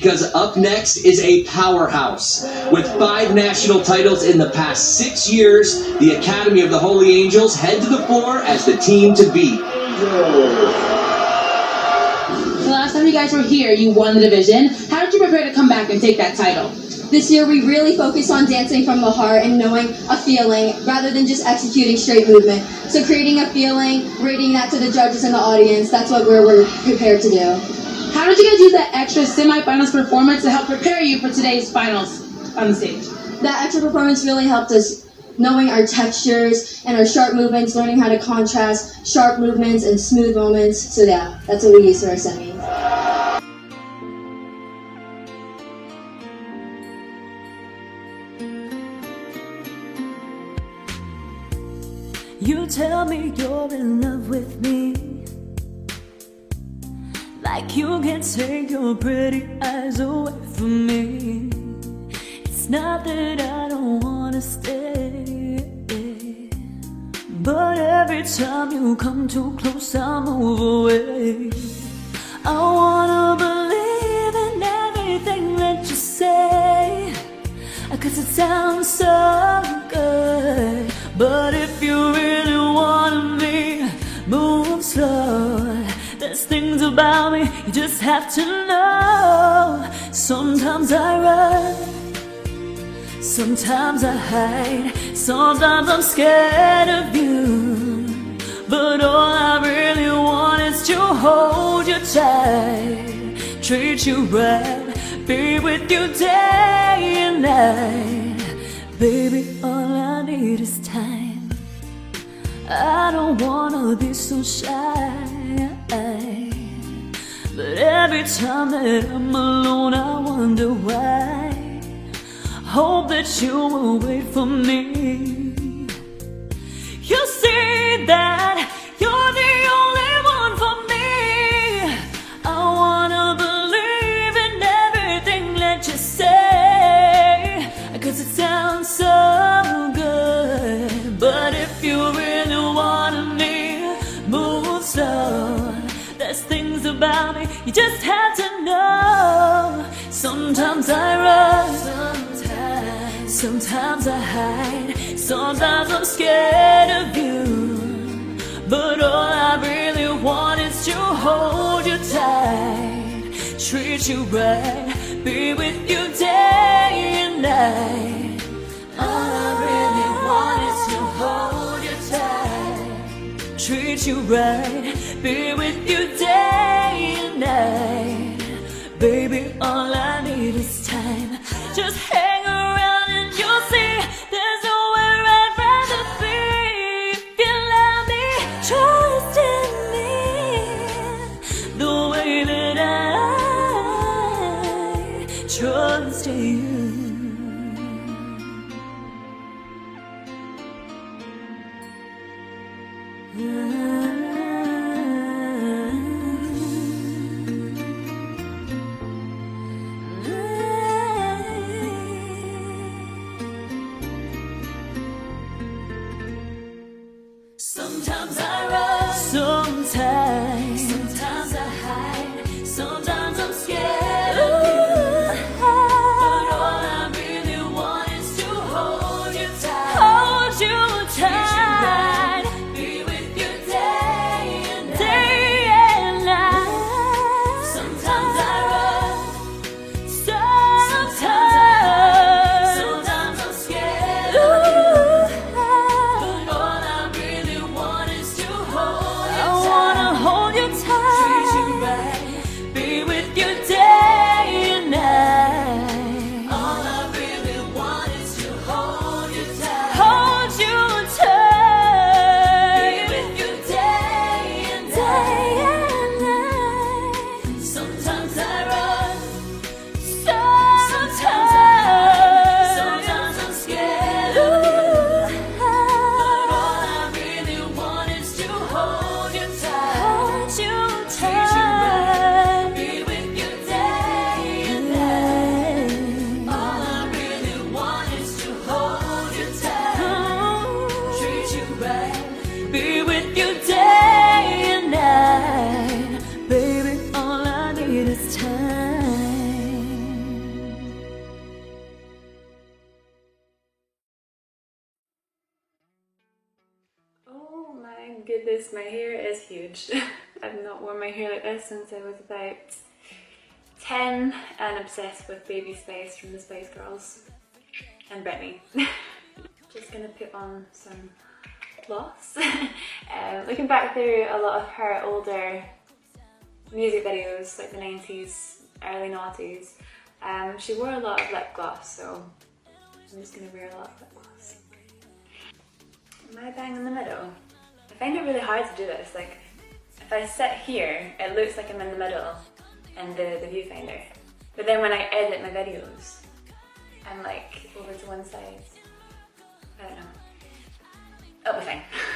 because up next is a powerhouse. With five national titles in the past six years, the Academy of the Holy Angels head to the floor as the team to beat. The last time you guys were here, you won the division. How did you prepare to come back and take that title? This year, we really focused on dancing from the heart and knowing a feeling rather than just executing straight movement. So, creating a feeling, rating that to the judges and the audience, that's what we're, we're prepared to do. How did you guys use that extra semifinals performance to help prepare you for today's finals on the stage? That extra performance really helped us knowing our textures and our sharp movements, learning how to contrast sharp movements and smooth moments. So, yeah, that's what we use for our semis. You tell me you're in love with me. Like you can't take your pretty eyes away from me. It's not that I don't wanna stay. But every time you come too close, I move away. I wanna believe in everything that you say. Cause it sounds so good. But if you really want me, move slow. Things about me you just have to know. Sometimes I run, sometimes I hide, sometimes I'm scared of you. But all I really want is to hold you tight, treat you right, be with you day and night. Baby, all I need is time. I don't wanna be so shy. But every time that I'm alone, I wonder why. Hope that you will wait for me. There's things about me. You just have to know. Sometimes I run, sometimes, sometimes I hide, sometimes I'm scared of you. But all I really want is to hold you tight, treat you right, be with you day and night. All I really want is to hold you tight, treat you right, be with you day and night. Baby, all I need is time. Just hang around and you'll see there's nowhere I'd rather be. If you love me, trust in me the way that I trust you. Sometimes goodness, my hair is huge. I've not worn my hair like this since I was about 10 and obsessed with Baby Spice from the Spice Girls and Britney. Just gonna put on some gloss. um, looking back through a lot of her older music videos, like the 90s, early noughties, um, she wore a lot of lip gloss, so I'm just gonna wear a lot of lip gloss. I bang in the middle? I find it really hard to do this. Like, if I sit here, it looks like I'm in the middle in the, the viewfinder. But then when I edit my videos, I'm like over to one side. I don't know. It'll be fine.